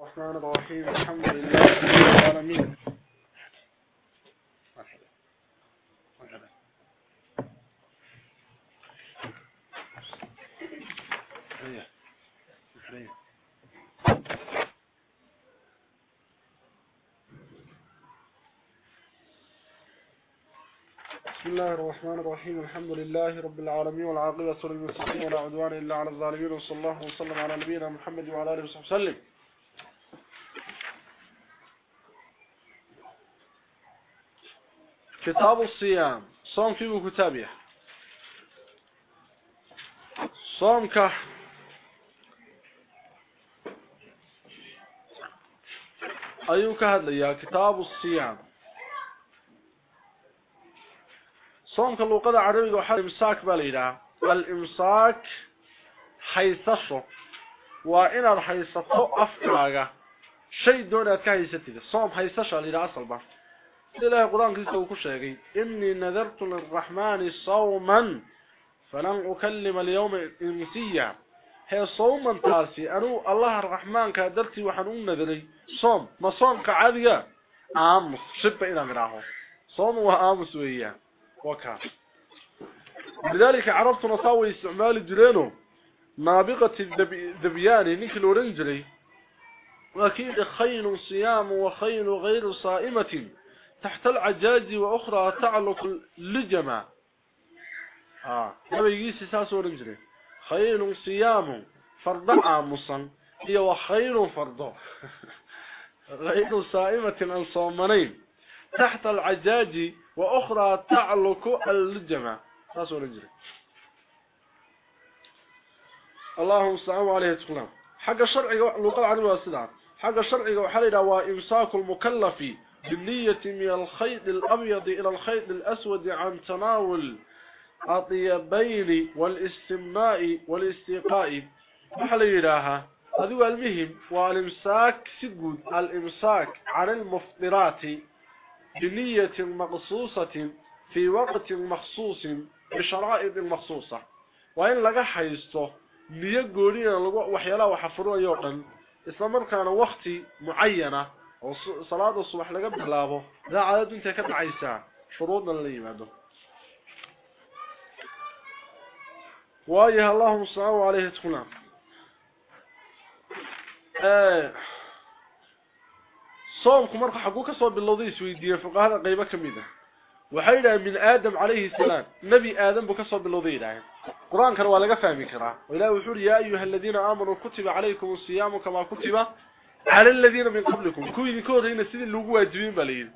الرحمن الرحيم الحمد لله رب العالمين. بسم الله الرحمن الرحيم الحمد لله رب العالمين والعاقبة للمتقين ولا عدوان إلا على الظالمين وصلى الله وسلم على نبينا محمد وعلى آله وصحبه وسلم. كتاب الصيام. صوم فيه كتابه؟ صومك أيوك هذا يا كتاب الصيام. صومك اللغة العربية وحال إمساك بالإله الإمساك حيثشه وإن الحيثته أفكاك شيء دون كهيستك صوم حيثشه لإله أصل بها. إلهي قرآن كيسا وكشاكي إني نذرت للرحمن صوما فلن أكلم اليوم إنسيا. هي صوما تاسي أنو الله الرحمن كأدرتي وحنون نذري. صوم. ما صوم كعادية. آمس. شبه إلى مراه صوم وآمس وإياه وكا. لذلك عرفت نصاوي استعمال الجلينو نابقة الذبيان نكل ورنجلي وكيد خيل صيام وخيل غير صائمة. تحت العجاج وأخرى تعلق لجمع. آه. نبيجيسي ساسو رنجري خيل صيام فرض عامصا. هي وخيل فرض. غير صائمة عن صومنين تحت العجاج وأخرى تعلق اللجمع ساسو رنجري اللهم صلوا عليه تقلام حق الشرعي لقد عدوا السلام حق الشرعي وحلينا وإمساك المكلف بالنية من الخيط الأبيض إلى الخيط الأسود عن تناول الطيبين والاستمناء والاستيقاء. وحليلاها هذا هو المهم والإمساك سجود. الإمساك عن المفطرات بنية مقصوصة في وقت مخصوص بشرائط مخصوصة. وإن لغا حيسته نيقولين وحيالا وحفروا يوقن. إسلام كان وقت معينة. صلاة الصبح لقى بلابه ذا عدد انت كد عيسى شروطنا اللي يماده وايه اللهم صلى عليه تقولان آه صومكم مرقى حقوك صوب باللوضي سويدية فقهنا قيبة كميدة وحيدا من آدم عليه السلام نبي آدم بكصوب باللوضي لعين قرآن كان لقى فهمي كرا وإله وحور يا أيها الذين آمنوا كتب عليكم الصيام كما كتب على الذين من قبلكم. كوين كور هنا سيدي لوغوا جيبين باليد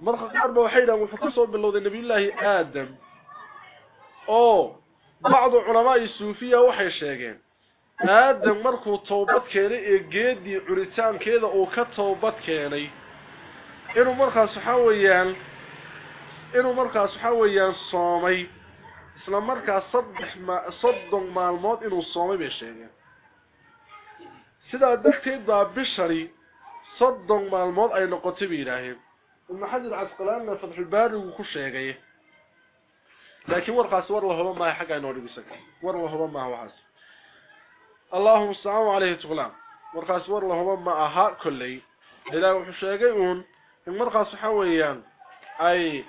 مرخه قربه وحيدة وفكسوا بالله النبي الله آدم. أو بعض علماء الصوفيه وحي شيغان آدم مرخه توبت كيري اي جيدي عريتان كيده أو كتوبت كيري. إنو مرخه سحاويان إنو مرخه سحاويان صومي. إسلام مرخه صدخ ما صدق ما الموت إنو صومي بشيغان sidaa darteed baa bishari soddon maalmood ay noqotay bay yidhaaheen ibnu xajar casqalaanna fatxulbaari wuu ku sheegay laakiin warkaasi war la huba maaha xagga inoo dhigisan war la huba maaha waxaas allahuma astacaan caleyhi tuqlaan warkaasi war la huba ma aha kolley ilaah wuxuu sheegay uun in markaas waxa weeyaan ay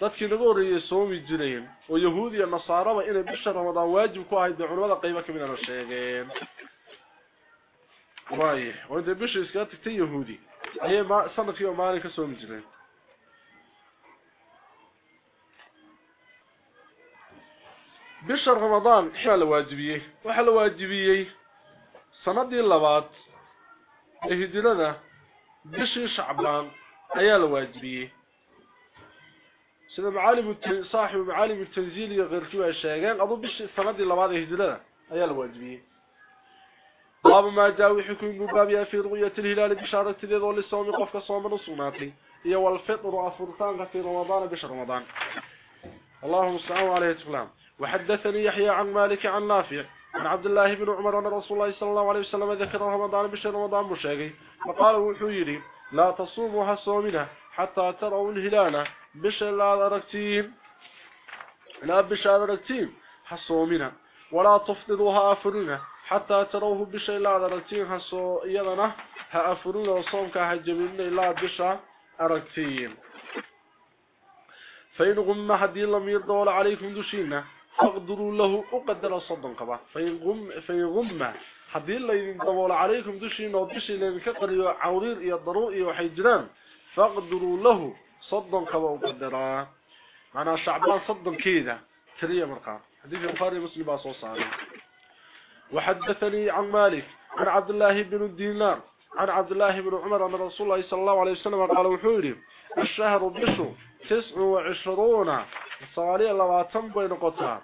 dadkii naga horreeyey soomi jireen oo yahuud iyo nasaaraba inay bisha ramadaan waajib ku ahayd dee culamada qaybo kamid ana sheegeen وايه وانت بيش اسكا تكتي يهودي. أي ما سنتي ومالي كسو مجرين بشهر رمضان حال واجبية. وحال واجبية. سندي اللبات اهدلنا بشي شعبان ايا الواجبيه سيدا معالم صاحب معالم التنزيل غير كيوا الشيغان اظن بشي سندي اللبات اهدلنا ايا الواجبيه باب ما جاء وحكم باب في رؤية الهلال بشارة ذو للصوم قفك صوم نصوناتي هي والفطر أفرطان في رمضان بشهر رمضان. اللهم استعانوا عليه تفلام وحدثني يحيى عن مالك عن نافع. عن عبد الله بن عمر أن رسول الله صلى الله عليه وسلم ذكر رمضان بشهر رمضان مشاقي فقال وحيري لا تصوموا هالصومنا حتى تروا الهلال بشهر لا ركتين. لا بشهر ركتين هالصومنا ولا تفضلوها أفرنا حتى تروه بشيء لا أركتين هسو إيضنا هأفرنا وصومك هجمين إلا بشا أركتين فإن غم حدي لم يرضول عليكم دشينا فاقدروا له أقدر صدن قبا فإن غم, فإن غم حدي الله يرضول عليكم دشينا وبشي كقريوا عورير إيا الضروئي وحيجران فاقدروا له صدن قبا أقدرا. معنى شعبان صدن كيدا تريا مرقا حديث البخاري مسلم باصوص عليه وحدثني عن مالك عن عبد الله بن الدينار عن عبد الله بن عمر أن رسول الله صلى الله عليه وسلم قال وحوري الشهر بشو تسع وعشرون. صالي اللواتن بين قطع.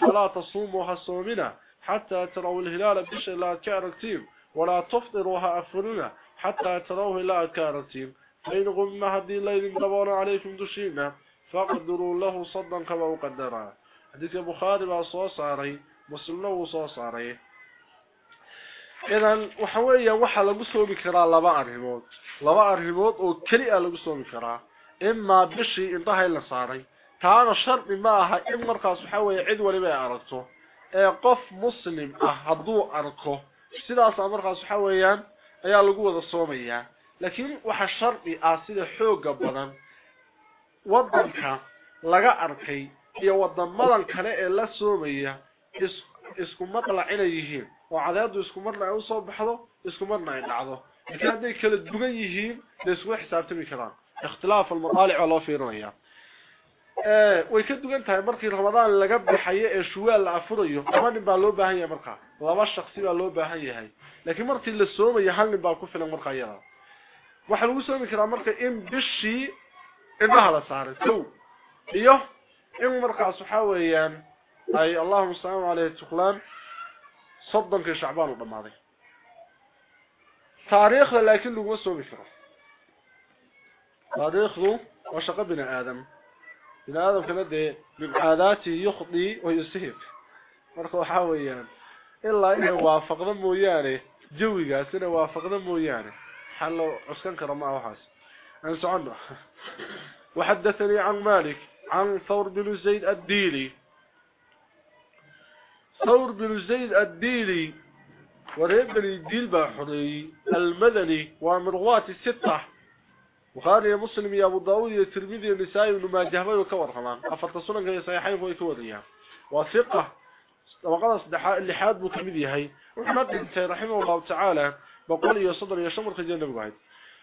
فلا تصوموا حصومنا حتى تروا الهلال بشي لا كاركتيم ولا تفطروها أفرنا حتى تروه لا كاركتيم فإن غم هدي الليل دبونا عليكم دشينا فقدروا له صدا كما وقدرا حديث أبو خالد وصو صاري مسلم لو صو صاري. اذا وحويا وحا لو سوبي كرا لبا ارهبود لبا ارهبود أو كلي لو سوبي كرا. إما بشي ان تهي لا صاري. كان الشرط ماها إن مرقس وحويا عيد ولا بي ارتو اي قف مسلم أه احضو أركو. سداس أه مرقس وحويا أيا لو ودا لكن وحا الشرط اسيده أه حوغه بدن. وضنكا أركي. Iyo wadamadan kale ee la soomaya isku madlac inay yihiin oo cadeedu isku madlac u soo baxdo isku madlac ay dhacdo laakiin hadday kala duwan yihiin isku xisaabtami karaan المطالع والله في رؤيا ee way ka dugan tahay markii ramadaan laga baxayo ee shuwaal la afurayo laba nin baa loo baahan yahay markaa laba shakhsi baa loo baahan yahay laakiin markii la soomayo hal nin baa ku filan markaa iyada waxa lagu soomi karaa marka in bishii indhaha la saaray kow iyo إن مرقع صحاويا أي اللهم السلام عليه التخلان صدن في شعبان الضماضي تاريخ لكن لو وسو بشرف تاريخ وشق بن آدم. بن آدم كانت بمعادات يخطي ويسهب مرقع صحاويا إلا إنه وافق ذنبه يعني جوي قاس إنه وافق ذنبه يعني حلو عسكان كرماء وحاس أنسعنه وحدثني عن مالك. عن ثور بن زيد الديلي. ثور بن زيد الديلي وريب بن الديل بحري المدني ومرغوات الستة. وخاري مسلم يا أبو داود يا ترمذي النسائي وما ماجه. وكور كمان افرت سنن هي صحيحين وي كوريا وثقة. وقال صدحاء اللي حاد بو كميد يحيى وحمد رحمه الله تعالى. بقول يا صدر يا شمر خجل نبغايد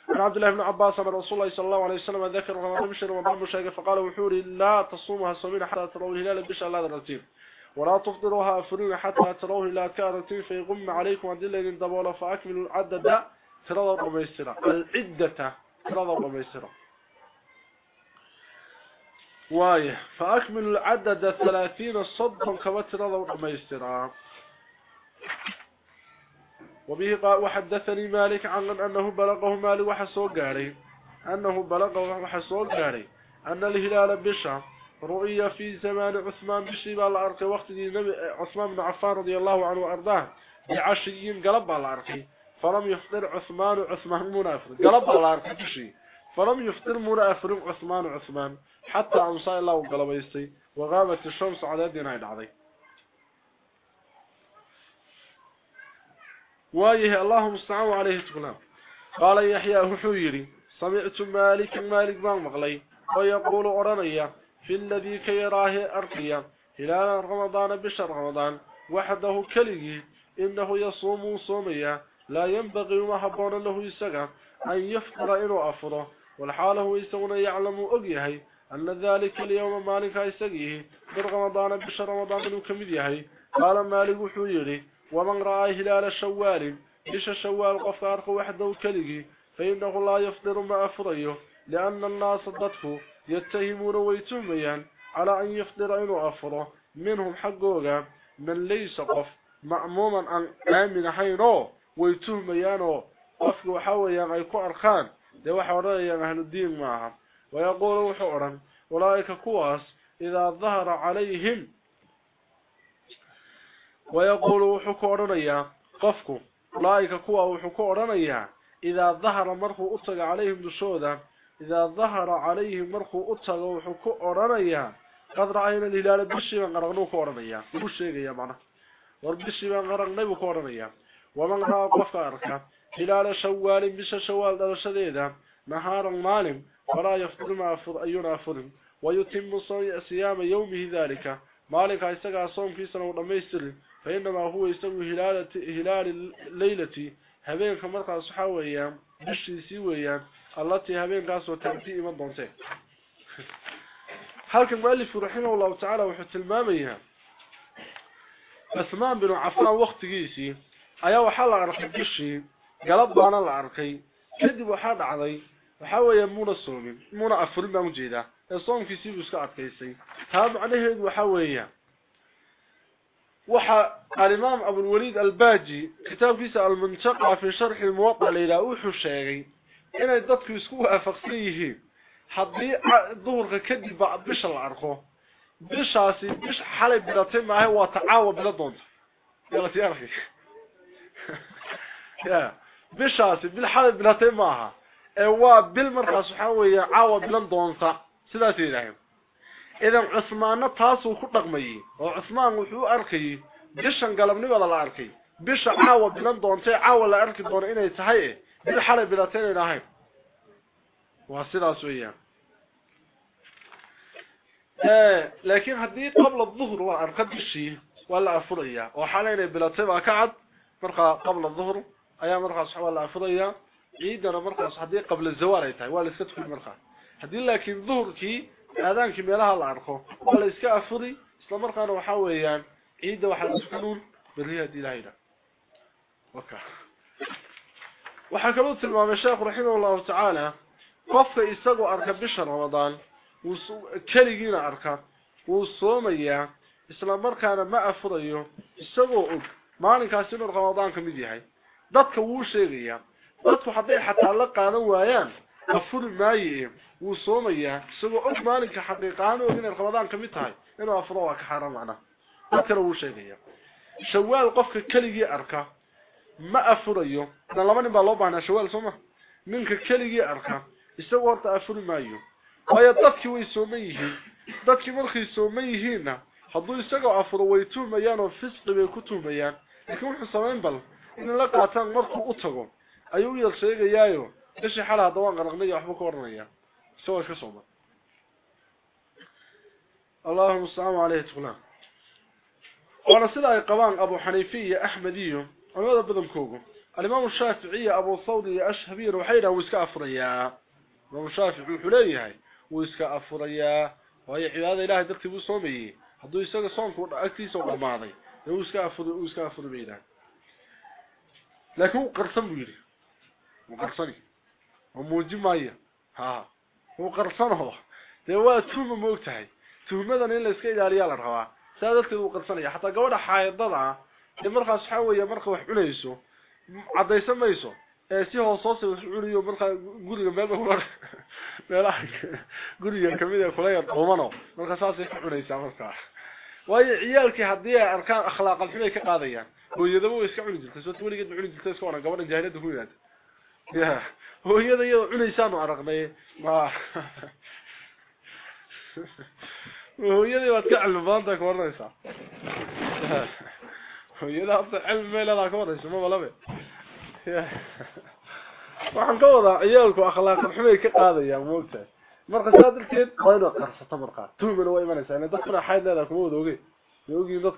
عن عبد الله بن عباس عن رسول الله صلى الله عليه وسلم ذكر رمضان بشر رمضان مشاهد فقال وحوري لا تصومها الصومين حتى تروا الهلال بشر الله الرتيب. ولا تفطروها أفرون حتى تروه لا كارتين فيغم عليكم عدل إن دبولا فأكملوا العدد ترضى رميسرة العدة ترضى رميسرة وايه فأكملوا العدد ثلاثين صدقا كما ترضى رميسرة وبه قال وحدثني مالك عن أنه بلغه مالك وحسوق قاري. أنه بلغه وحسوق قاري. أن الهلال بشر رؤية في زمان عثمان بشيبا الأرق وقت النبي عثمان بن عفان رضي الله عنه وأرضاه بعشيين قلب الأرق فلم يفطر عثمان عثمان منافر. قلب الأرق بشي فلم يفطر منافر عثمان عثمان حتى أمسى الله وقلب يستي وغابت الشمس على دينا العظيم. وآية اللهم استعانوا عليه تقلام قال يحيى حويري سمعت مالك مالك بان مغلي ويقول أرانيا في الذي كيراه أرقيا هلال رمضان بشر رمضان وحده كله إنه يصوم صوميا لا ينبغي ما حبون له يسقى أن يفطر إنه أفره والحال هو يسون يعلم أقيه أن ذلك اليوم مالك يسقيه برمضان بشر رمضان من كمديه. قال مالك حويري ومن رأى هلال الشوال بش الشوال قفارق وحده كله فإنه لا يفطر ما أفضيه لأن الناس ضدفه يتهمون ويتهميان على أن يفطر إنه أفره منهم حقوقا من ليس قف معموما أن آمن حينه ويتهميانه قفك وحاويا غيكو أرخان دي وحوريا أهل الدين معها ويقول حورا أولئك كواس إذا ظهر عليهم ويقول وحكورنا قفكو لا كوا وحكورنا يا إذا ظهر مرخو أطلق عليهم دشودة إذا ظهر عليهم مرخو أطلق وحكورنا يا قد رأينا الهلال بشي من غرق نو كورنا بشي غي معنا. وربشي من غرق نو كورنا ومن غرق قفكو أركا. هلال شوال بشي شوال درشديدة نهارا مالم. فلا يفضل ما أفض أينا أفضل. ويتم صيام يومه ذلك. مالك هاي سقع صوم في سنة ورميسل فإنما هو يستوي هلال هلال الليلة. هبين كما قال الصحابة بشي سي سيوية التي هبين قاسوا تأتي من ضمتين هل كان مؤلف رحمه الله تعالى وحث المامي أثمان بن عفران وقت قيسي أيا وحال أرقب بشي قلب أنا العرقي كذب وحال علي وحاوة يمون الصومي. مون أفر المام جيدة الصوم في سيبوس كأت قيسي هذا عليه وحاوة أيام وحا الإمام أبو الوليد الباجي كتاب فيس المنشقة في شرح الموطع ليلة أوحو الشيغي. أنا يددك يسكوها فقصيه حضي الظهر كدي بعد بش العرقو. بش عاسي بش حالي بلاتين معه وتعاوى بلدون يلا تيارخي بش عاسي بلحالي بلاتين معها. أيوه بالمرخة سبحانه ويعاوى بلدون سلاتي الهيم idan cusmaanna taasuu ku dhaqmayey oo cusmaan wuxuu arkayey bishan galabnimada la arkay bisha caawa bilan doontay caawa la arki doono inay tahay e bil xalay bilatay inayna ahayn waa sidaas weeyaan laakiin haddii qabla duhr la arka bishii waa la afurayaa oo xalay inay bilatay baa ka cad markaa qabla duhr ayaa markaas waa la afurayaa ciidana markaas haddii qabla zawaal ay tahay waa la iska tukan markaa haddii laakiin duhurkii aadaankii meelaha la arko waa la iska afuri isla markaana waxaa weeyaan ciidda waxaa la tukanuun berri haddii ilahayna waka waxaa kaloo tilmaamay sheekhu raximah llahu tacaala qofka isagoo arka bisha ramadaan wuu keligiina arka wuu soomayaa isla markaana ma afurayo isagoo og maalinkaasi inuu ramadaan ka mid yahay dadka wuu sheegayaa dadku hadday xataa la qaadan waayaan afuri maaye wuu soomayaa isagoo og maalinka xaqiiqahaan og inay ramadaan ka mid tahay inuu afuro waa ka xaaraan macnaha dadkana wuu sheegaya shawaal qofka keligii arka ma afurayo idan laba nin baa loo baahnaa shawaal soo ma ninka keligii arka isagoo horta afuri maayo waayo dadkii way sooman yihiin dadkii markay sooman yihiinna hadduu isagoo afuro way tuhmayaan oo fisqi bay ku tuhmayaan laakiin wuxuu samayn bal inay la qaataan markuu u tago ayuu yar sheegayaayo bishii xala hadda waan qaraqnay waxba ka oranaya isagoo iska sooma allahuma asalaamu caleyhi tuqlaan waana sida ay qabaan abu xaniifi iyo axmed iyo culimada badankoogu alimaamu shaafici iyo abu thawr iyo ashhabiyana waxay yidhahan wuu iska afurayaa imaamu shaafici wuxuu leeyahay wuu iska afurayaa waayo cibaadada ilahay dartii buu soomayey hadduu isaga soonku agtiisa u dhamaaday dee wuu iska afuri wuu iska afuri bay yidhahan laakiin wuu qarsan buu yidhi wuu qarsani maayo ha wuu qarsano dee waa tuhma ma og tahay tuhmadan in la iska ilaaliyaa la rabaa saa dadkeed wuu qarsanaya xataa gabadha xaayadada ah ee markaas waxaa weeye marka wax cunayso caddaysan mayso ee si hoos hoose wax cunayo markaa guriga meel meelaha guriga kamid ee kula yar dhumano marka saasay ku cunaysaa markaa waayo ciyaalkii haddii ay arkaan akhlaaqal xumay ka qaadayaan hooyadaba way iska cuni jirtay sababta weligeed ma cuni jirtay iska waran gabadha jaahilada ku yimaada هو يدي عليسان عرقمي ما هو يدي وقع المبانتك ورنسا هو يدي حط علم لا كبر شنو ما لبي وحن قودا عيالك واخلاق حمي كقاديا موقت مرق سادلتين قاينو قرصه تمرقه تو من وين انسى أنا دخل حيد لك مودوغي يوغي لك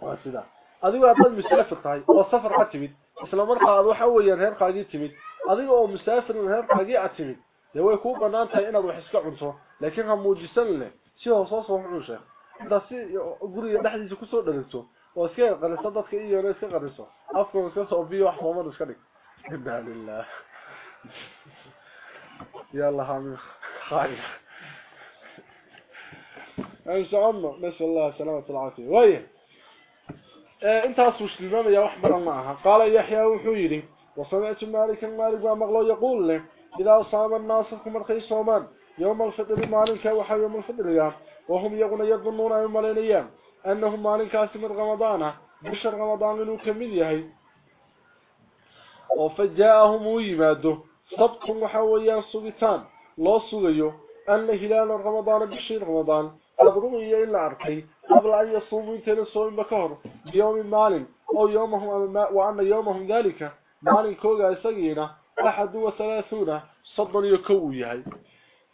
واسيدا ادي واطل مشلفه طاي والسفر حتى isla markaa aad waxa weeyaan reerkaagii timid adiga oo musaafirin reerkaagii aad timid dee way kuu banaan tahay inaad wax iska cunto laakiin ha muujisan leh si hoos hoos wax cun sheekh intaad si guriga dhexdiisa kusoo dharigto oo iska qariso dadka iyona iska qariso afka iska soo biyo wax mooman iska dhig inna lillah يا الله من خايف ان شاء الله نسال الله السلامه والعافيه ويه انت اسوش الامام يا وحبر معها. قال يحيى وحيري وسمعت مالك مالك ومغلو يقول له إذا صام الناس مرخي صومان يوم الفطر مالك وحي يوم الفطر وهم يغن يظنون يوم الأيام أنهم مالك كاسم رمضان بشر رمضان إنه كمل يهي وفجاءهم ويماده صبت وحويا سوغتان لو سوغيو أن هلال رمضان بشير رمضان قد رؤي إلا عرقي قبل أن يصوموا انتين الصوم بكهر بيوم مال أو يومهم وأن يومهم ذلك مال كوغا يسقينا أحد وثلاثون صدر يكوي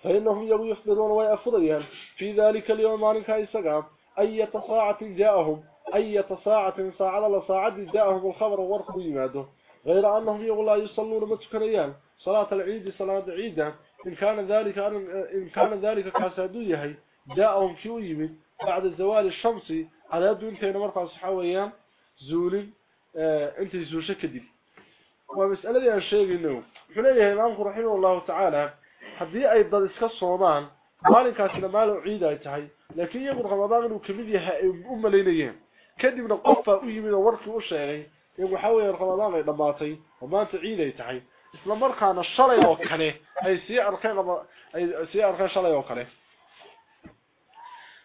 فإنهم يخبرون ويأفضيان في ذلك اليوم مال كايسقام أي ساعة جاءهم أي ساعة ساعة لساعة جاءهم الخبر ورقوا يماده غير أنهم يقول لا يصلون متكريان. صلاة العيد صلاة عيدة إن كان ذلك إن كان ذلك كاسادويه جاءهم في يمد بعد الزوال الشمسي على يدو انت هنا مرفع صحاوة أيام زولي آه، انت زول شكدي ومسألة لي الشيء إنه حليه إمام قرحين الله تعالى حد يأي ضد اسكال صومان مالك اسنا ماله عيدة ايتهاي لكن يقول رمضان وكميديها امه ليليه كدي من القفة اي من الورك الاشياء يقول حاوي رمضان لماتي وما أنت عيدة ايتهاي إسلام مرقان الشرع يوكله أي سيئة ارخان شرع يوكله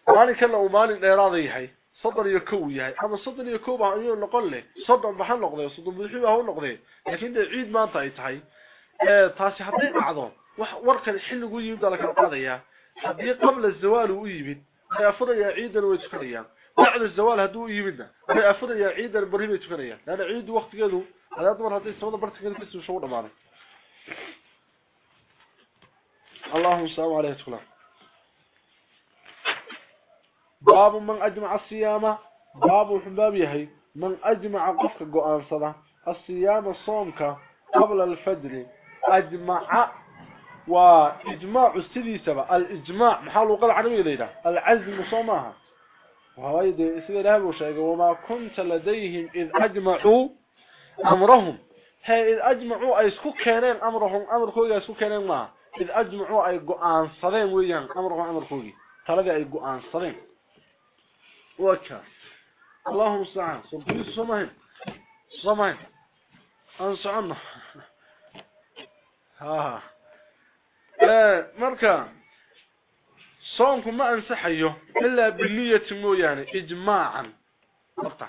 مالي كلا ومالي راضي هي صدر يكو يهي أما صدر يكو بها أيون نقول لي. صدر بحان نقضي. صدر بحيبه هو نقضي. لكن ده عيد ما أنت ايتحي إيه، تاسي حدين أعظم ورقا الحل قوي يبدأ لك القضية. حدين قبل الزوال ويبين يأفضل يا عيد ويتفريا بعد الزوال هدو يبين يأفضل يا عيدا البريم يتفريا لأن عيد وقت قاله هذا أدمر هدين سوضا برتكال بس وشورنا معنا اللهم السلام عليكم باب من أجمع الصيام باب حباب يحيى من أجمع قفك قوانصده الصيام صومك قبل الفجر. أجمع وإجماع السديسبه الإجماع محل قال عربي ليله العزم صومها. وهو يدي سيده له وشيغ وما كنت لديهم إذ أجمعوا أمرهم. هي إذ أجمعوا أي اسكو كانين أمرهم. امركوغا اسكو كانين ما. إذ أجمعوا أي غان صدين ويان أمرهم امركوغي تلقى أي غان صدين. وكا اللهم استعان صبري صومهم صومهم انصعنا ها marka soonku ma ansaxayo illa biliyati mooyaane ijmaacan marka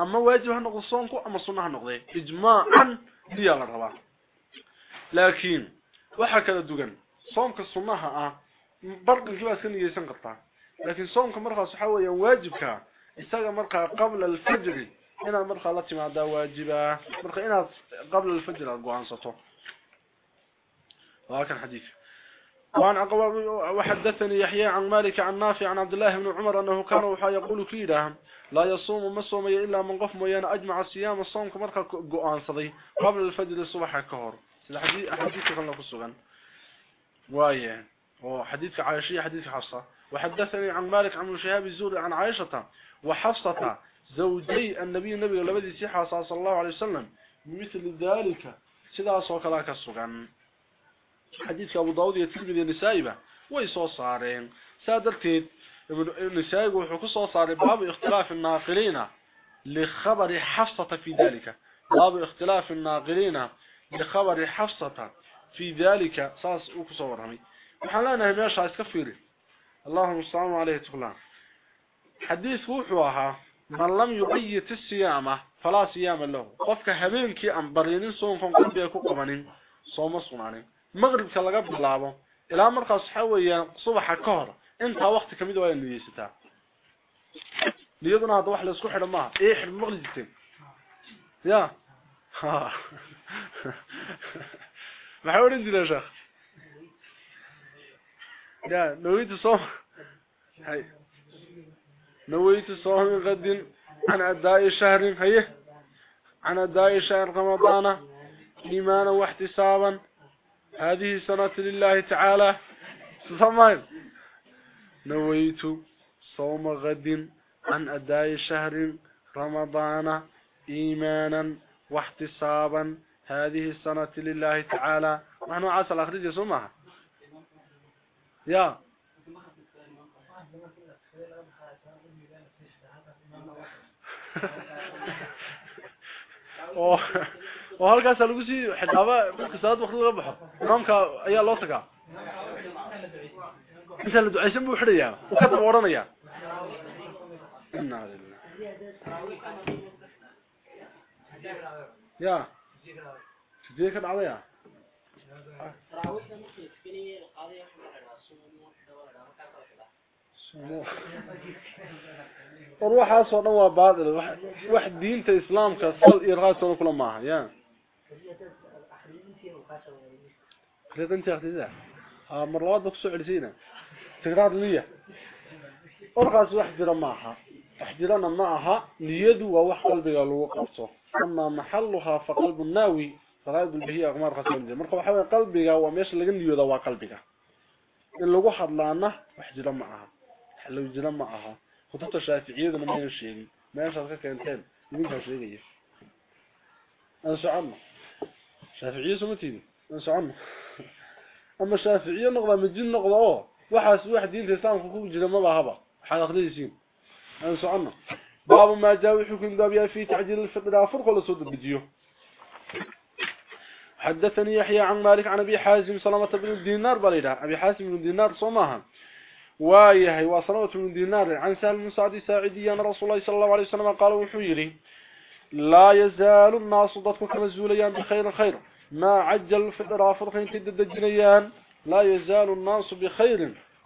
ama waajib ha noqdo soonku ama sunna ha noqdo ijmaacan diya la rabaa laakiin waxa kala dugan soonka sunnaha ah laakiin soonka markaas waxa weeyaan waajibka isaga markaa qabla al-fajr inaad markaa la timaada waajiba marka inaad qabla al-fajr go'aansato وهكذا حديث. وعن عقبة وحدثني يحيى عن مالك عن نافع عن عبد الله بن عمر أنه كان يقول كيدا. لا يصوم مسوم إلا من قف ميان أجمع الصيام الصوم كمركة قوان صدي. قبل الفجر الصبح كهر الحديث حديث خلنا في وايه. وحديث عائشة حديث حفصة. وحدثني عن مالك عن شهاب الزور عن عائشة وحفصة زوجي النبي النبي الذي سيحى صلى الله عليه وسلم مثل ذلك. سيدا صوك لك السغن حديث أبو داود يتلقى ذي نسائبة ويسو صارين. سادرتي ابن نسائق وحكسو صارين باب اختلاف الناقلين لخبر حفصة في ذلك. باب اختلاف الناقلين لخبر حفصة في ذلك. صلى الله عليه وسلم وحالان أهمية شعيس كفيري. اللهم صلوا عليه تقلان حديث فوحوها من لم يبيت الصيام فلا سيامة له. قفك حبيبك أنبرين صوم فان قد بيكو قمانين صوم صنعين. مغرب تلقى بلابه إلى مرقى ويا صبح كهر. انت وقت كميدو اي اللي يستا ليضنا هذا واحد يسكو حرماء اي حرم مغرب يا. ها ها ها ها ها ها nawaytu soo hay nawaytu soo غد عن اداء شهر هي. عن اداء شهر رمضان. إيمانا واحتسابا. هذه سنة لله تعالى. سمعين نويت صوم غد عن أداء شهر رمضان. إيمانا واحتسابا. هذه السنة لله تعالى. نحن عسى الأخرج يسمعها يا. أو أو هلكاس لو سي حدابا مكساد وقت لو بخه نعم امامك ايا لو تغا مثل الدعيسه مو خريا وكتب ورنيا النار يا. تجيك على يا وروح أصلا هو بعض واحد دين تاع الاسلام كصل ايراس كل ما يعني كذا انت اخذ ذا مرات بخصوص علينا تقرار ليا ارخص واحد رماها احجرنا معها نيته وواحد قلب لو قصه اما محلها فقلب الناوي سرايد البهي اغمار خاصه دي مرخو حوا قلبي هو مش لغا ليودا وا قلبي ان لو حدلانا وحجره معها حلو جره معها خطه الشافعيه ما يشيل ما يشرك كانتين مين هشيلي أنا سعم شافعيه سمتين أنا سعم اما الشافعيه نقضى مجن نقضى وحاس واحد ينتسان فوق جره ما بهبا حاجة خليسين أنا سعم باب ما جاء حكم دابيا في تعجيل الفطره فرخ ولا صد بديو Thank you. حدثني يحيى عن مالك عن أبي حازم سلامة بن دينار بليدا. أبي حازم بن دينار صماها. وايهي وسلامه بن دينار. عن سالم بن سعد ساعدي أن رسول الله صلى الله عليه وسلم قال وحيري لا يزال الناس ضدك كما زوليان بخير خير. ما عجل الفطر فرقين تدجنيان لا يزال الناس بخير.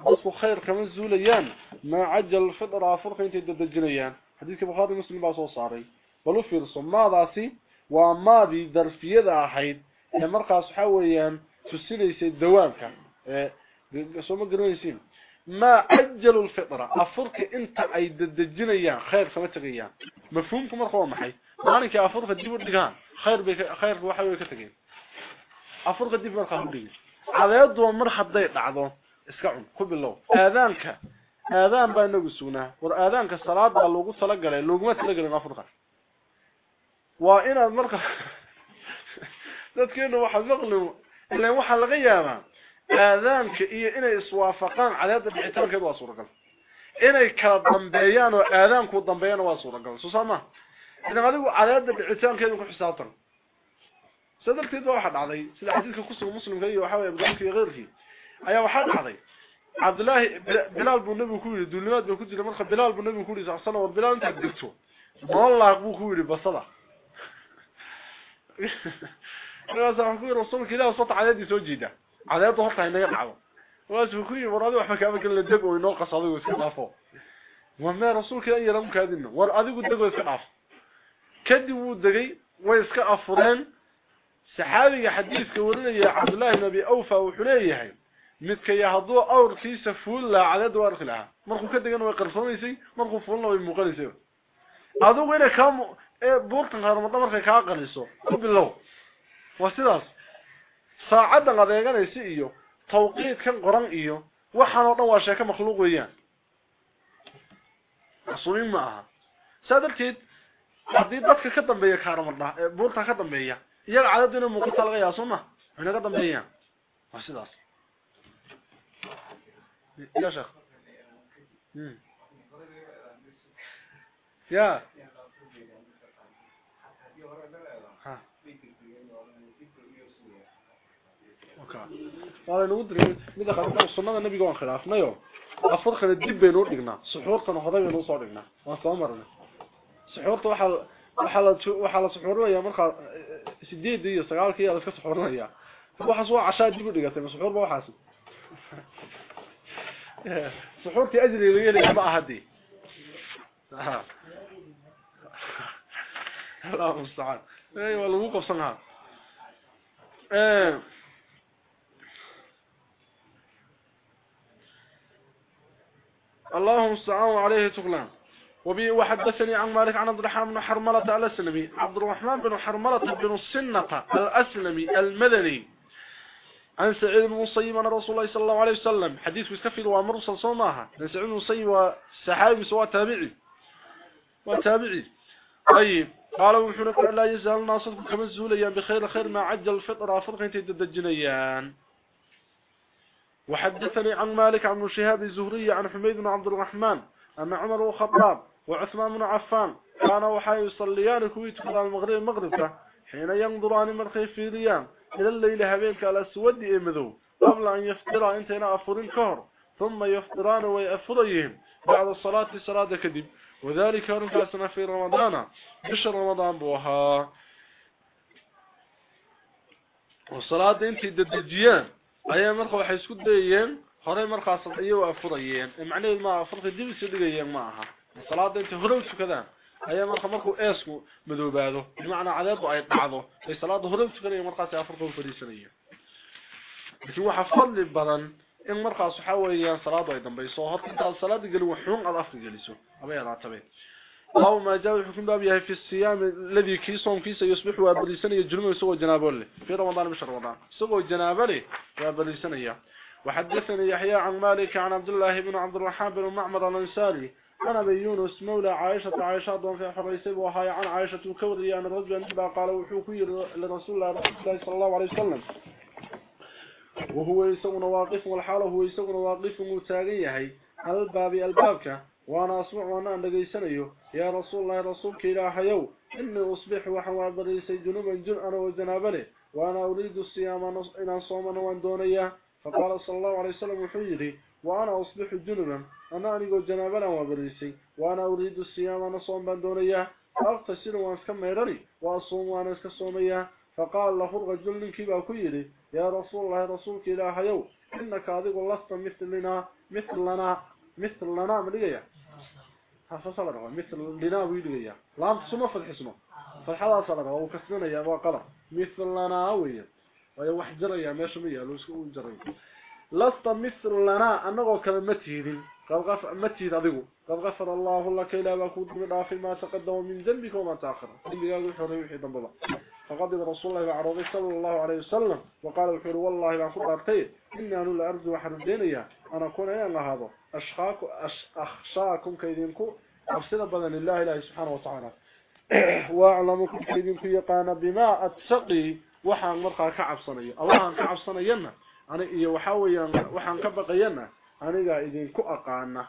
ضدك خير كما زوليان ما عجل الفطر فرقين تدجنيان حديث بخاري مسلم باسو صاري. بلو فيرسو ماذاسي وماذي ظرفيده ahayd ee markaas waxa weeyaan tusineysay dawaanka ee soo garanaysiin ajalu alfitra afurka inta ay dadajinayaan khayr sama tagayaan mafhuumku marka waa maxay maalinka afurka dib u dhigaan khayr bay khayr waxa way ka tageen afurka dib marka u dhigay cadeedu mar haday dhacdo iska cun ku bilow aadaanka aadaan baa nagu sugnaa war aadaanka salaada lagu talagalay looguma talagalay afurka waa inaad marka dadkeena waxa maqlimo ilaa waxa laga yaabaa aadaanka iyo inay iswaafaqaan cadaada dhicitaankeedu waa suuragal inay kala dambeeyaan oo aadaanku dambeeyana waa suuragal soo sama idan adigu cadaada dhicitaankeedu ku xisaabtan sadalteed waxa dhacday sida xadiiska ku sugan muslimka iyo waxa weeye iyo qeyrkii ayaa waxa dhacday Abdullah Bilal buu nabigu ku yiri duulimaad buu ku jiray marka Bilal buu nabigu ku yiri saxsan oo Bilal inta digto wallah buu ku yiri basada jiida cadeedu horta inaga dhacdo waasuu ku yiri waradu wax ka kala la deg oo inoo qasaday iska dhaafo wama rasuulka ay yaram kaadina war adigu dego iska dhaaf kadib wuu degay way iska afureen saxaabiga xadiiska warinaya Abdullah ibn Abi Awfa wuxuu leeyahay midka yahduu awrkiisa fuul la cadad warq laha markuu ka degan way qarsoonaysay markuu fuulna way muuqanaysay adigu ina ka ee buurtan qarmada markay ka qaliso ku bilow waa sidaas saacadan adeeganaysa iyo tawqiidkan qoran iyo waxaan oo dhan waa sheeko makhluuq weeyaan rasuulin ma aha sadarteed hadii dadka ka dambeeya kaaramadha ee buurta ka dambeeya iyaga cadad inuu muuqato laga yaabo soma waxna ka dambeeyaan waa sidaas يا شيخ يا وكان نود من دخل السنة النبي وان خلافنا يوم افضل خل الدبين سحور كانوا هدا ينو صدغنا وصامرنا سحورته وحل وحل وحل يا مره 8 و كي اسك سحورنا يا هو حسوا عشاء سحور بو حاسب سحورتي اجري لي اي والله موقف صنعاء اللهم استعان عليه تغلان وبي وحدثني عن مالك عن عبد الرحمن بن حرملة الأسلمي. عبد الرحمن بن حرملة بن السنة الأسلمي المدني. عن سعيد بن مصيب أن رسول الله صلى الله عليه وسلم حديث مستفيد ومرسل صوماها عن سعيد بن مصيب وسحابي سواء تابعي. وتابعي. طيب. قال وحنك لا يزال ناصر كما الزوليا بخير خير ما عجل الفطر فرق انت تدجنيان. وحدثني عن مالك عن شهاب الزهري عن حميد بن عبد الرحمن أن عمر وخطاب وعثمان بن عفان كان وحي يصليان كويت على المغرب المغرب حين ينظران في ريان إلى الليل هبينك على السود إمذو قبل أن يفطر انتنا أفرين كهر ثم يفطران ويأفريهم بعد الصلاة صلاة كذب. وذلك رنكاسنا في رمضان بشر رمضان بوها. والصلاة انت ددجيان أيام مرخوا حيسكد ديين horey markaas ayuu afurayeen macnaheedu ma farqi dib isu dhigayeen ma aha salaada inta hore u tukadaan ayaa marka markuu eesku madoobaado macna cadeedu ay dhacdo ay salaada hore u tukanayeen markaas ay afarta u fadhiisanayeen laakiin waxa fadli badan in markaas waxa weeyaan salaadu ay dambayso horta salaada gali wuxuun aad afka galiso ama yaraataba أو ما جاء الحكم باب في الصيام الذي كي صوم كيس يصبح وابريسان يجرم يسوى جنابه في رمضان مش رمضان. سوى جنابه له وابريسان وحدثني يحيى عن مالك عن عبد الله بن عبد الرحمن بن معمر الأنصاري. عن أبي يونس مولى عائشة عائشة ضم في حريسه وهاي عن عائشة كوري ان رجل انبا قال وحوكي لرسول الله صلى الله عليه وسلم. وهو يسون واقف والحال هو يسون واقف متاغي على الباب البابك وأنا اسمع وأنا دغيسنيو يا رسول الله رسولك الهيو إني أصبح وحوا بريسي جنوبا جن أنا وجنابله وأنا أريد الصيام ان صوم وان دونيا فقال صلى الله عليه وسلم وحيري وأنا أصبح جنبا. أنا انيغو جنابا وبريسي وأنا أريد الصيام أنا صوم بندونيا أغتسل وان كميرني وأصوم وأنا اسكسوميا فقال له الرجل منك با كيري يا رسول الله رسولك الهيو إنك اذق لست مثلنا مثلنا مثلنا مليا خاصه صلاه مثل لنا ويديا لا تصوم فتح اسم فالحال صلاه وكسرنا يا أبو قره مثل لنا وي وي واحد جري ما شمي لو سكو جري لست مثل لنا. انغو كلمه متيدين قد غفر متيد ادغو قد غفر الله لك الا ما كنت من ما تقدم من ذنبك وما تأخر. اللي يقول حريم حيدا الله فقدم رسول الله وعرضه صلى الله عليه وسلم وقال الحر والله لا فضرتي إني أنه لأرض وحر الدينية أنا أكون أين إيه هذا؟ أشخاك أخشاكم كيدينكو أفسد بذن الله إله سبحانه وتعالى. وأعلمكم كيدينكو يقان بما أتسقي وحان مرخا كعب صنعي الله أن كعب صنعينا أنا إيه يوحاوي وحان كبقينا أنا إذنكو أقاننا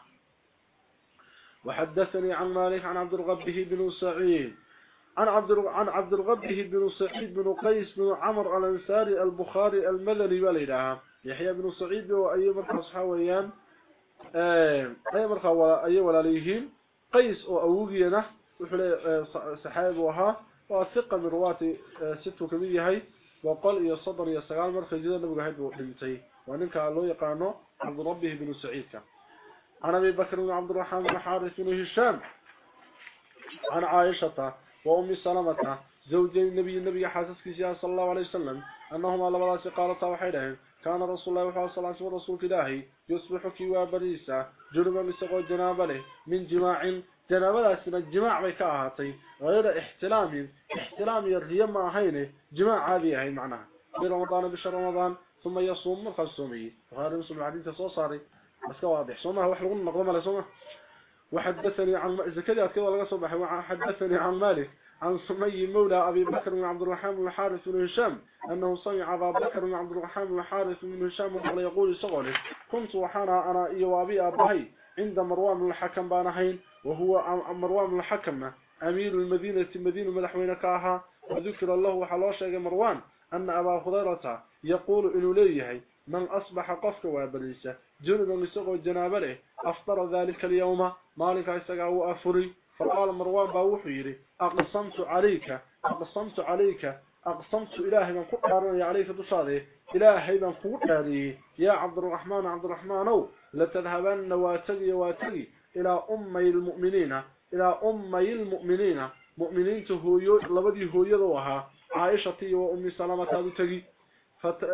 وحدثني عن مالك عن عبد الغبه بن سعيد. عن عبد عن عبد الغبه بن سعيد بن قيس بن عمر الأنصاري البخاري المدني وليدها يحيى بن سعيد واي مرخص حويان أي مرخا أي ولاليهين قيس أو اوغينا وحله صحابه وها. وثقة من رواتي ستو كميد يحي وقال إيا صدر إيا سقال مرخي جدا نبقى هيد وحلمتي وإنك الله يقانو عبد ربه بن سعيد عن أبي بكر بن عبد الرحمن بن حارث بن هشام. عن عائشة وأم سلمة زوجي النبي النبي حاسس كيسيا صلى الله عليه وسلم أنهما لبلاسي قالتا وحيدهم كان رسول الله صلى الله عليه رسول الله يصبح كيوا بريسا جنبا مسقو جنابا له من جماع jimaac bay ka ahaatay غير احتلام احتلام يرهي ما هينه جماع هذه هي معناها. في رمضان بشهر رمضان ثم يصوم من وهذا مسلم الحديث سو صاري. بس واضح سوما wax lagu noqdo mala soma وحدثني عن زكريا كذا laga soo baxay حدثني عن مالك عن سمي مولى أبي بكر بن عبد الرحمن بن الحارث بن هشام أنه سمع أبا بكر بن عبد الرحمن بن الحارث بن هشام وقال يقول صغري كنت وحنا أنا إيوابي أبهي عند مروان بن الحكم بانهين وهو مروان بن الحكم أمير المدينة المدينة مدحوين كاها وذكر الله وحلاشة مروان أن أبا خضيرة يقول إنه ليه من أصبح قفك وابليسة جنبا لسقو الجناب له أفطر ذلك اليوم. مالك يستقعه أفري. فقال مروان بأوحيري. أقسمت عليك. أقسمت عليك. أقسمت إلهي من قررني عليك تصادي إلهي من قررني يا عبد الرحمن عبد الرحمن لتذهبن واتقي واتقي. إلى أمي المؤمنين. إلى أمي المؤمنين. مؤمنين تهويو لبدي هويدوها عائشة وأمي سلامة تقي فت...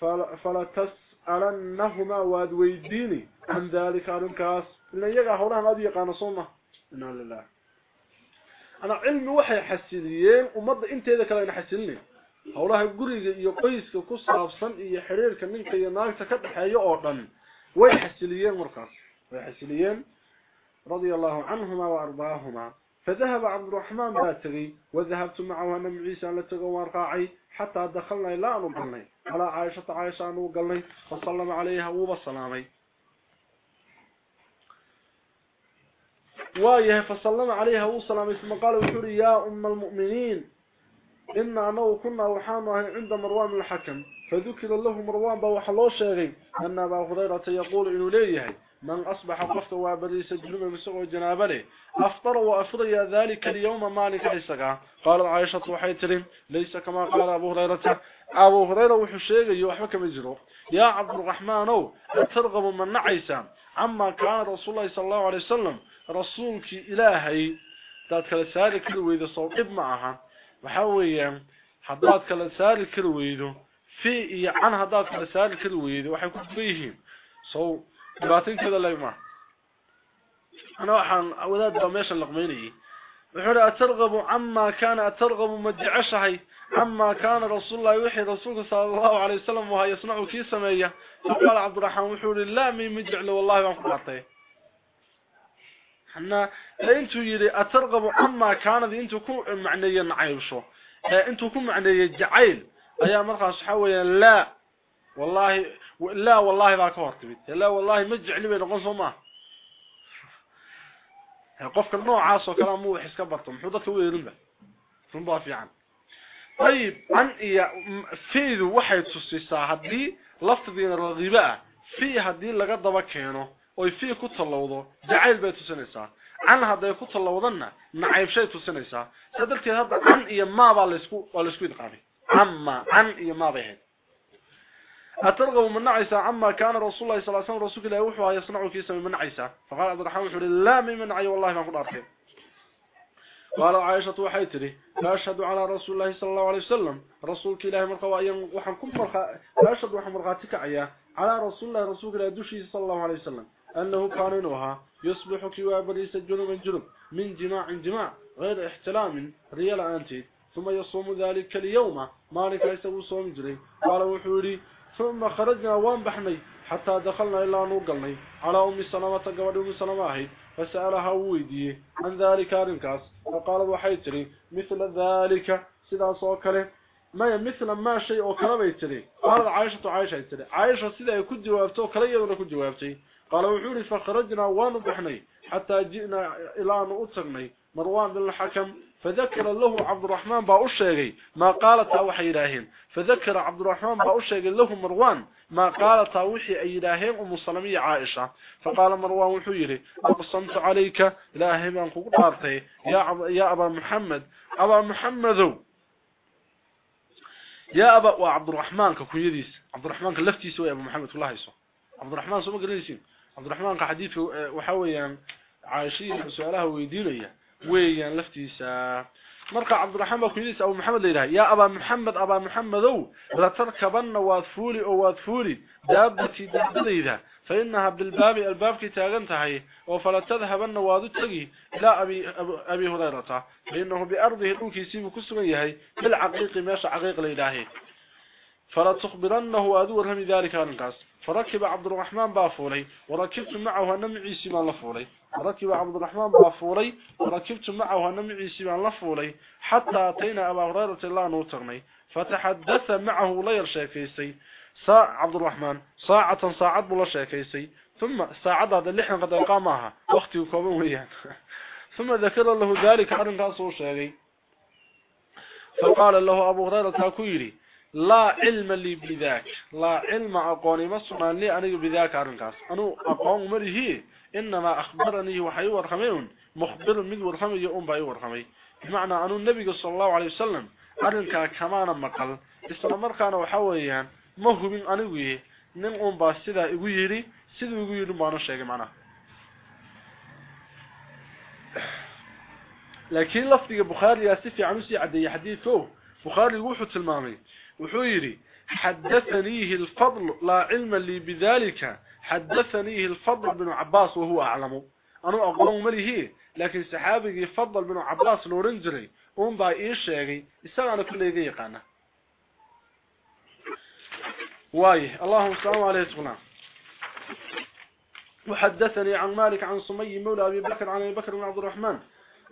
فلا تسألنهما وادويديني عن ذلك أرنكاس إلا يقع هوران هذه يقان صنة إنا لله أنا علمي وحي حسينيين ومضى إنت إذا كلا ينحسيني هوراه قريق يقيسك كصابصا إيا حريرك منك يناك تكتح يؤردن ويحسينيين مركز. ويحسينيين رضي الله عنهما وأرضاهما. فذهب عبد الرحمن باتغي وذهبت معه أنا عيسى لتقوى وارقاعي حتى دخلنا إلى أنه على عائشة عائشة أنه قلني فصلم عليها وبالسلامي وايه فصلم عليها وسلامي ثم قال وحوري يا أم المؤمنين إن أنه كنا وحانه عند مروان الحكم. فذكر له مروان بوح الله شاغي أن أبا خضيرة يقول إنه ليه من أصبح قفت وابريس جنوب مسقو جنابله أفطر وأفضي ذلك اليوم مالك إسقا قال عائشة وحيترين ليس كما قال أبو هريرة. أبو هريرة وحشيق يوحبك مجرو. يا عبد الرحمن ترغب من نعيسى عما كان رسول الله صلى الله عليه وسلم رسولك إلهي. ذات كلا ساري كل ويدا صوب معها. وحويا حداد كلا ساري كل ويدا في عن حداد كلا ساري كل ويدا وحيكون فيهم صو دباتين كذا لا أنا وحن أولاد بميش اللقميني وحول أترغب عما كان أترغب مجعشهي عما كان رسول الله يوحي رسولك صلى الله عليه وسلم وهي يصنع كي سمية فقال عبد الرحمن وحول الله من مجعل والله ما فقعته حنا انتو يري أترغب عما كان ذي انتو كو معنيا نعيشو انتو كو معنيا جعيل ايا مرخص حويا لا والله ما كبرت بيت لا والله ما جعلني من قصمة قفك النوع عاصو كلام مو حس كبرت محوضك هو يرمى فنبا في عام. طيب عن فيذ وحيد سسيسا هدي لفتدين الرغباء في هدي لقد بكينه وي في كتر اللوضو جعيل بيت سنسا عن هدي كتر اللوضنا نعيب شيء سنسا صدرتي هدى عن إيا ما بالاسكو والاسكو يدقافي عما عن إيا ما بيهد أترغب من نعيسى عما كان رسول الله صلى الله عليه وسلم رسول الله وحوها يصنع كيسا من نعيسى. فقال عبد الرحمن وحول لا من نعي والله ما قد أرخي قال عائشة وحيتري فأشهد على رسول الله صلى الله عليه وسلم. رسولك إله كل مرقى فأشهد وحن مرقاتك عيا. على رسول الله رسول الله دوشي صلى الله عليه وسلم. أنه كان نوها يصبح كوابريس الجنوب من جنوب من جماع جماع غير احتلام ريال أنتي. ثم يصوم ذلك اليوم مالك يسوي صوم جري. قال وحوري ثم خرجنا وان بحني حتى دخلنا إلا نوقلني. على أم السلامة قبل أم السلامة فسألها ويدي عن ذلك أرنكاس فقال وحيتري مثل ذلك. سيدا صوكله ما مثل ما شيء وكلا بيتري قال عائشة عائشة يتري عائشة سيدا يكون جوابته كلا يدون يكون جوابتي قال وحوري فخرجنا وان بحني حتى جئنا إلى أن مروان بن الحكم فذكر له عبد الرحمن باوشيغي ما قالت وحي إلهين. فذكر عبد الرحمن باوشيغي له مروان ما قالت وحي إلهين أم سلميه عائشة. فقال مروان وحيري أقسمت عليك الهي من قدرتي يا يا أبا محمد أبا محمد. يا ابا وعبد الرحمن ككويديس عبد الرحمن كلفتيس يا ابو محمد الله يسو عبد الرحمن سو مقريسين عبد الرحمن كحديث وحويان عائشه سؤالها ويان لفتيسا مرقى عبد الرحمن كيديس أو محمد ليلها يا ابا محمد ابا محمد لا تركبن واثفولي أو واثفولي دابتي دابتيدا فانها بالباب الباب كي fala tadhabanna waadu tagi ila abi abi hurayrata. Innahu bi ardihi dhulkiisii ku sugan yahay bil haqiiqi meesha haqiiq leeyahay فلا تخبرنه أدو ورهم ذلك الناس فركب عبد الرحمن بافولي وركبت معه نمعي سيمان لفولي ركب عبد الرحمن بافولي وركبت معه نمعي سيمان لفولي حتى أتينا أبا هريرة الله نوترني. فتحدث معه لير شاكيسي. ساعة عبد الرحمن ساعة ساعة بلا شاكيسي. ثم ساعة هذا اللي إحنا قد أقامها. وقتي وكومن ويان ثم ذكر له ذلك أرنكاس وشاكي فقال له أبو هريرة كويري لا علم لي بذاك. لا علم أقوني مصنع لي أنا بذاك أرنكاس. أنا أقون مريه إنما أخبرني وحي ورخمين مخبر من ورخمي يؤم بأي ورخمي. بمعنى أنه النبي صلى الله عليه وسلم أرنكا كمان مقل. إسلام كان وحويا أنويه نن أم با سيدا إغيري سيدا إغيري مانا شيء معنا. لكن لفظي بخاري ياسفي عنوسي عدي حديثه. بخاري وحو تلمامي. وحيري حدثنيه الفضل لا علم لي بذلك. حدثنيه الفضل بن عباس وهو أعلم. أنا أقول مليه لكن سحابي فضل بن عباس لورنجري أم با إيشيغي إسان كل يقانا. واي اللهم السلام عليه وسلم وحدثني عن مالك عن صمي مولى أبي بكر عن أبي بكر بن عبد الرحمن.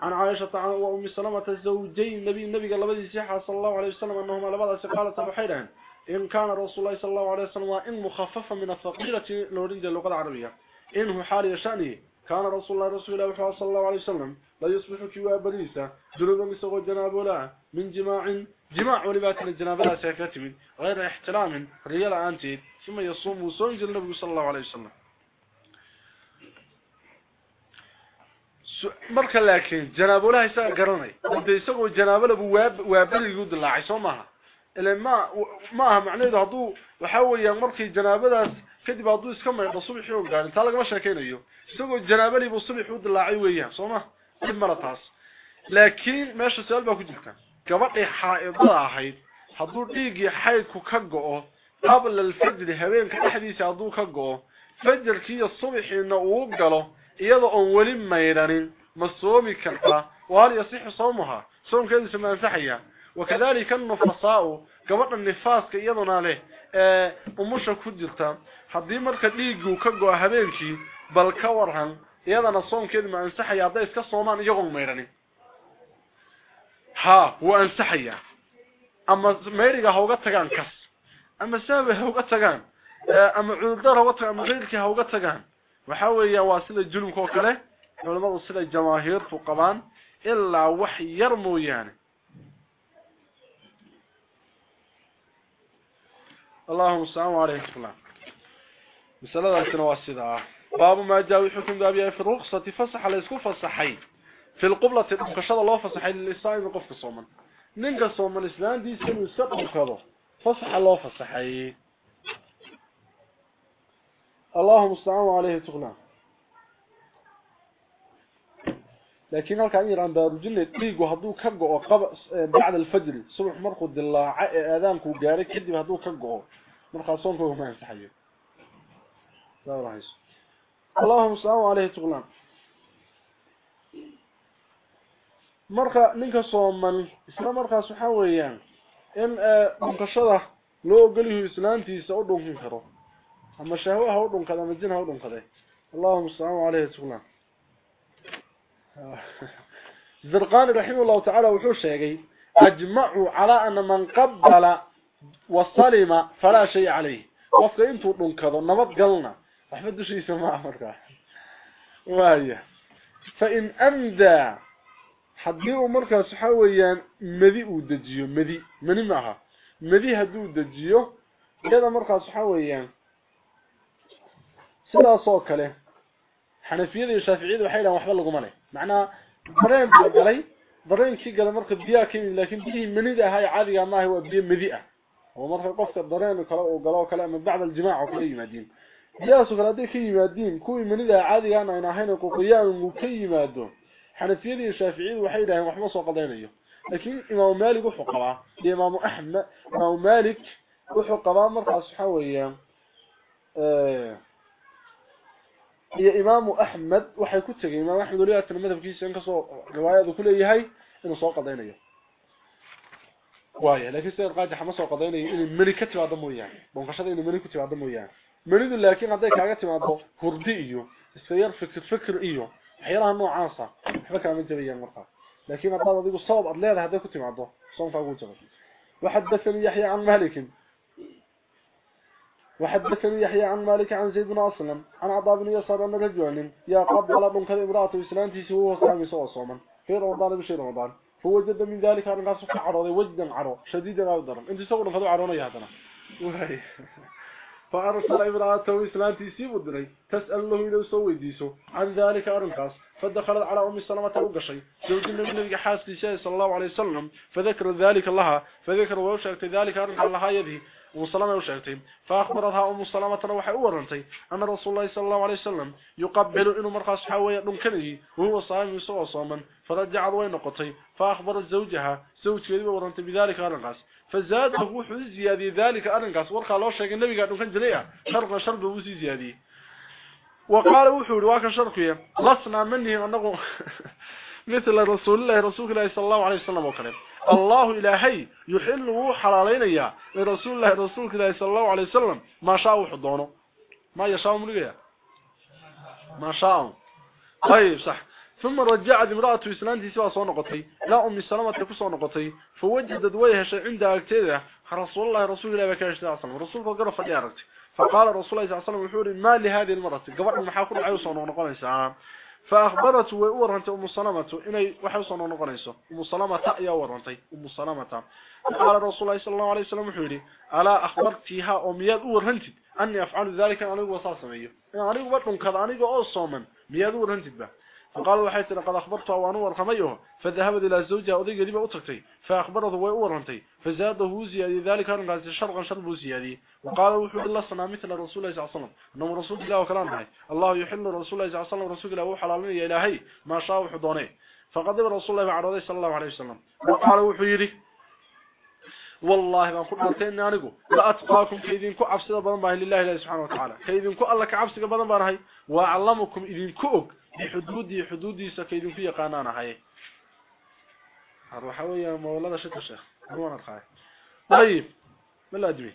عن عائشة وأم سلمة الزوجين النبي النبي قال لبدي سيحة صلى الله عليه وسلم أنهما لبدا قالت بحيرهم إن كان رسول الله صلى الله عليه وسلم إن مخففا من الثقيلة لوريد اللغة العربية إنه حال يشأنه كان رسول الله رسول الله صلى الله عليه وسلم لا يصبح كوا بريسة جنوبا مسوى الجناب ولا من جماع جماع ولبات الجناب لا سيكتم غير احترام ريال أنتي ثم يصوم وصنج النبي صلى الله عليه وسلم. Marka laakiin janaabulaha isaga garanay inta isagoo janaabala buu waabaligu dilaacay soo maaha ilaa ma ma aha macnaheedu hadduu waxa weeyaan markii janaabadaas kadib hadduu iska maydho subaxii oo gaarin taa lagama sheekaynayo isagoo janaabali buu subax u dilaacay weeyaan soo ma dib mara taas laakiin meesha su'aal baa ku jirta gabadhii xaaidada ahayd hadduu dhiiggii xaydku ka go'o qabla alfajri habeenka dhexdiisa hadduu ka go'o fajrkii iyo subaxiina uu galo iyada oon weli maydhanin ma soomi karta wahal yasixu sawmuha soomkeediisa ma ansaxaya wakadalika annufasaau gabadha nifaaska iyaduna leh ee umusha ku jirta haddii marka dhiigguu ka go'a habeenkii bal ka waran iyadana soomkeedu ma ansaxaya hadday iska soomaan iyagoon maydhanin ha wuu ansaxayaa ama mayriga ha uga tagaan kas ama saabe ha uga tagaan ama cudurdar ha uga tagaan ama keyrkii ha uga tagaan waxa weeya waa sida julumka oo kale culimadu sida jamaahiirtu qabaan ilaa wax yar mooyaane. اللهم صل عليه وسلم مسألة واسدة باب ما جاء حكم ذابي في الرخصة فصح على اسكو فصحي في القبلة قشد الله فصحي للإسلام قفك صوما ننقى صوما الإسلام دي سنو يستقل كذا فصح الله فصحي اللهم صل عليه وسلم لكن halkan iran baarujinay dhiigu haduu ka go'o bacda al-fajr subax markuu dilaaca aadaanku gaaray kadib haduu ka go'o marka soonku ma ansaxayo Allahumma salli alayhi tuqlan marka ninka sooman isla markaas waxa weeyaan in dhunkashada loo ogoliyo islaantiisa u dhunkin karo ama shahwaha u dhunkada ama jinha u dhunkada Allahumma salli alayhi tuqlan زرقان رحمه الله تعالى وحو شيغي اجمعوا على أن من قبل وسلم فلا شيء عليه. وقت إنتو دنكدو نبد قلنا. أحمد شيء سماع مركا. وايه فإن امدى حديو مركا سحويان مدي ودجيو مدي مني معها. مدي هدو دجيو كذا مركا سحويان سلا سلا سو كلي حنفيه وشافعيه وحيله وحبل لو ما له معنى برين بالغلي برين شي قال مرق بيا كين لكن بيه منيده هاي عاديه ما هي وبيه مديئه ومرق قفص الدرين وقالوا قالوا كلام بعد الجماع وكلي مدين جياس غلادي كي مدين كوي منيده عاديه أنا هنا قيام مكي مادو حنفيه وشافعيه وحيله وحبل سو قدينيه لكن امام مالك وحقبا امام احمد امام مالك وحقبا مرق صحويه إيه يا إمام أحمد وحي كتغي إمام أحمد وليا تلمذه في شان كسو رواية كل هي إنه سو قدينيا وايه لكن سير قاعد حمص قدينيا ان الملك كتب هذا مو يعني. بنقشد ان الملك كتب هذا مو يعني. مريد لكن هذا كاغا تيمادو فردي ايو سير فكر فكر ايو حيرها نوع عاصا حبك عم تجري المرقه لكن ما بعض يقول صواب ادله هذا كتب هذا. صوم فاقول تشوف وحدثني يحيى عن مالك. وحدثني يحيى عن مالك عن زيد بن أسلم عن عطاء بن يسار أن رجل يا قبل بن كذا امرأة إسلامتي سوى صامي سوى صوما في رمضان بشي رمضان. فوجد من ذلك أن قصف عرضي وجدا عرو شديدا أو انت سوى نفذوا عرونا يهدنا فأرسل امرأته إسلامتي سيب الدري تسأل له إلى سوى ديسو. عن ذلك أرنقاس فدخلت على أم السلامة وقشي زوج النبي حاسد صلى الله عليه وسلم فذكر ذلك لها فذكر وشكت ذلك أرنقا لها يدي أم سلمة وشاكتين فأخبرتها أم سلمة وحي أورنتي أن رسول الله صلى الله عليه وسلم يقبل إنه مرقص حاوية نمكنه وهو صائم يسوى صوما فرجع وين نقطي فأخبرت زوجها زوج كذب ورنتي بذلك أرنقاس فزاد روح زيادة ذلك أرنقاس ورقى الله شاك النبي قال نكن جليا شرق شرق وزي زيادة وقال وحول واكا شرقية. لصنا منه أنه مثل رسول الله رسول الله صلى الله عليه وسلم وكرم الله إلهي يحل حلالين إياه لرسول الله رسول الله صلى الله عليه وسلم ما شاء وحضونه ما يشاء ما شاء. طيب صح. ثم رجعت امرأة إسلام سوى صنقتي لا أم السلامة تكو صنقتي فوجدت شيء عندها اكتاده رسول الله رسول الله بكاش الله عليه وسلم. رسول فديارت فقال رسول الله صلى الله عليه وسلم ما لهذه المرأة؟ قبل المحاكم عيوصا ونقنيسا فأخبرت وورنت أم سلمة إني وحوصا ونقنيسا أم سلمة تأيا ورنتي أم سلمة. قال رسول الله صلى الله عليه وسلم حولي ألا أخبرتها أمياد ورنتي أني أفعل ذلك أنا وصال سميه يعني أنا بطن كذا أنا أصوما مياد ورنتي به فقال qad akhbartu waan warqamayo fadhahabad ila zawjiha odaygeedii ba u tagtay فأخبرته u warantay فزاده زيادة ذلك كان قال شرقا شرب زيادة وقال وحو الله صنع مثل رسول الله صلى الله عليه وسلم. إنه رسول الله وكلام هاي. الله يحل رسول الله صلى الله عليه وسلم رسول الله وحلال يا إلهي. ما شاء وحضونه فقدم رسول الله عليه صلى الله عليه وسلم. وقال وحو يري والله ما كنت انتين انغو لا أتقاكم كيدين كو عبسده بدن باه لله سبحانه وتعالى. كيدين كو الله كعبسده بدن باه وأعلمكم اذين كو بحدودي حدودي سكيدين في يقانان هاي waxa weeyaan mawlada shita sheekh ruuna qaay طيب ما ادري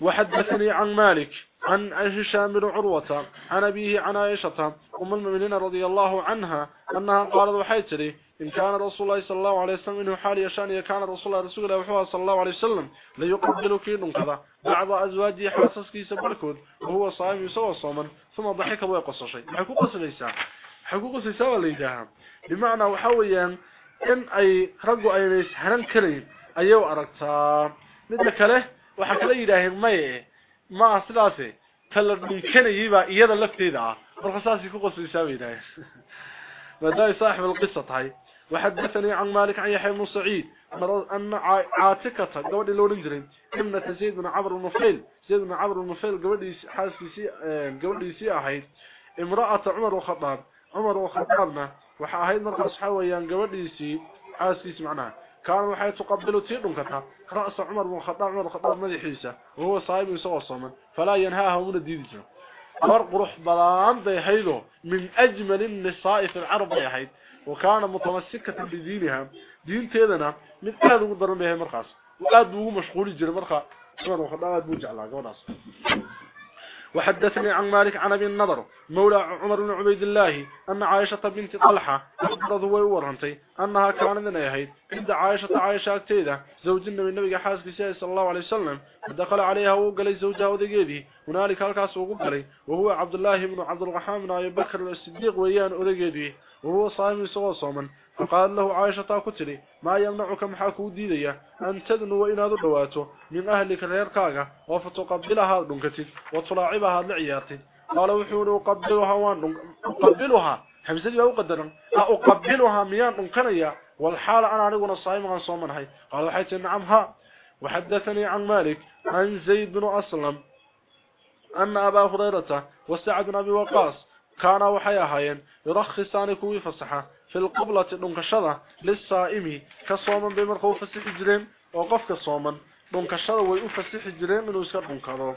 وحدثني عن مالك عن هشام بن عروة عن أبيه عن عائشة أم المؤمنين رضي الله عنها أنها قالت وحيتري إن كان رسول الله صلى الله عليه وسلم إنه حال يشأن كان رسول الله رسول الله صلى الله عليه وسلم ليقبل كين كذا. بعض أزواجه حاسس كيس بركود وهو صائم يسوى صوما ثم ضحك ويقص شيء. حقوق سليسا حقوق سليسا ولا يداهم بمعنى وحويا in ay raggu ayna isharan karayn ayay u aragtaa midda kale waxa kale yidhaaheen maye ma sidaas kala dhunkanayay baa iyada lafteeda ah marka saasi ku qosaysaa yidhaaheen maadaama saaxib alqisa tahay وحدثني عن مالك عن يحيى بن سعيد أن عاتكة قبل اللون جرين ابنة زيد بن عمرو النفيل زيد بن عمرو النفيل قبل حاسسي قبل يسي أحيد امرأة عمر وخطاب عمر وخطابنا waxa ahayd markaas waxa weeyaan gabadhiisii xaaskiisii كان وحي تقبل تيدن كتا. رأس عمر بن الخطاب عمر الخطاب مديحيسا وهو صايب يسوى الصمن فلا ينهاها من الديدجة فرق روح بلان دي هيدو من أجمل النساء في العرب دي هيد وكان متمسكة بدينها. دين تيدنا. من أهل قدرنا بها مرخص. وقاد مشغول الجير مرخص. عمر الخطاب بوجع الله قوناص وحدثني عن مالك عن أبي النظر مولى عمر بن عبيد الله أن عائشة بنت طلحة أقرض هو أنها كانت نيهيد عند عائشة عائشة أكتيدة زوج النبي النبي حاسك صلى الله عليه وسلم. دخل عليها وقال زوجها ودقيدي هنالك هلكاس وقبلي وهو عبد الله بن عبد الرحمن بن أبي بكر الصديق ويان ودقيدي وهو صائم سوى صوما. فقال له عائشة كتلي ما يمنعك محاكو ديديا أن تدنو وإن هذا من أهلك ريركاغا وفتقبلها دنكتك وتلاعبها لعيارتك قال وحول أقبلها وان حمزة يا أقدر أقبلها ميان دنكنيا والحال أنا أنا صائم عن صوما هاي. قال وحيت نعم ها. وحدثني عن مالك عن زيد بن أسلم أن أبا هريرة وسعد بن أبي وقاص كان وحي أهايين يرخصان كوي فصحة في القبلة دنكشدة للصائم كصوما بمرقو فسح جرين وقف كصوما دنكشدة ويفسح جرين من وسكر دنكرو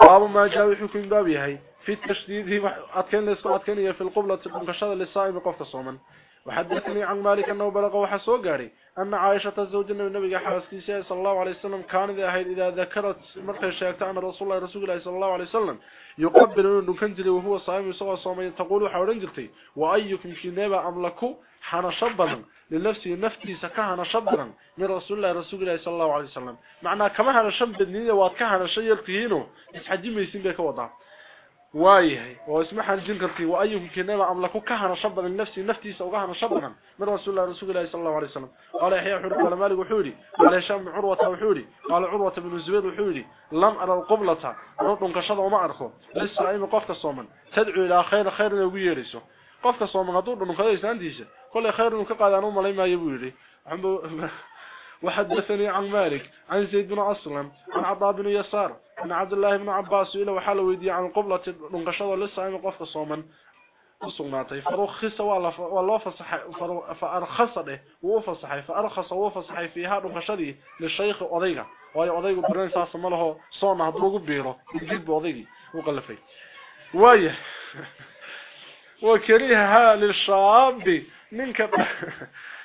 باب ما جاء حكم بابيهي في التشديد أتكن أتكن في القبلة دنكشدة للصائم قف كصوما وحدثني عن مالك أنه بلغ وحسو قاري. أن عائشة الزوج النبي حاسكي صلى الله عليه وسلم كان إذا ذكرت مرقى شاكتا أن رسول الله رسول الله صلى الله عليه وسلم يقبل أنه كنجري وهو صائم يسوى صومي تقول حولين جرتي وأيكم كنابا أملكوا حان شبلا لنفسه نفتي سكهنا شبلا من رسول الله رسول الله صلى الله عليه وسلم. معنى كما هنا شب النية واتكهنا شيء يلقيينه يتحجم ميسين بك وضع. وايه واسمح الجنكرتي وايهم كنما املكوا كهنا شبلا لنفسي نفتي سوغهنا شبلا من رسول الله رسول الله صلى الله عليه وسلم. قال يحيى حر قال مالك وحوري قال هشام عروة وحوري قال عروة بن الزبير وحوري لم أرى القبلة. رطن كشده وما أرخو. لسه اي قفك الصومن تدعو إلى خير خير لو يريسو قفك الصومن هدو دون كديسانديسه كل خير انه كقادانو ملي ما يبوري وحدثني عن مالك عن زيد بن أسلم عن عطاء بن يسار عن عبد الله بن عباس إلى وحال ويدي عن قبلة نقشة لسه قفك صوما. وصغناتي فرخص والله فصح فأرخص له. وفصح فأرخص وفصح فيها نقشدي للشيخ أضيقة. وهي أضيقة برين ساس ماله صونا هدروق بيرو. الجيب أضيقي وقلفي وايه وكريها للشاب منك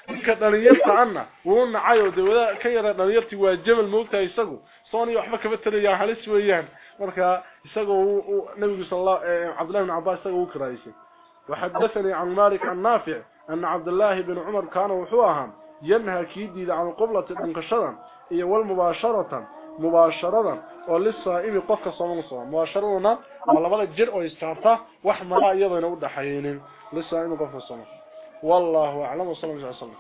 ninka dhalinyarta ana wuu nacayo dawada ka yara dhalinyartii waa jamal moogta isagu sooni waxba kaba talaya halis weeyaan marka isagoo nabiga sallallahu abdullah ibn abbas isagoo kiraayay وحدثني عن مالك عن نافع أن عبد الله بن عمر كان وحوها ينهى كيدي عن قبلة الانقشرة هي والمباشرة مباشرة وللصائم قفك صوم صوم مباشرة ولا بلا جرء ويستعطى وحملا أيضا نود حيين للصائم قفك صوم والله أعلم وصلى الله عليه وسلم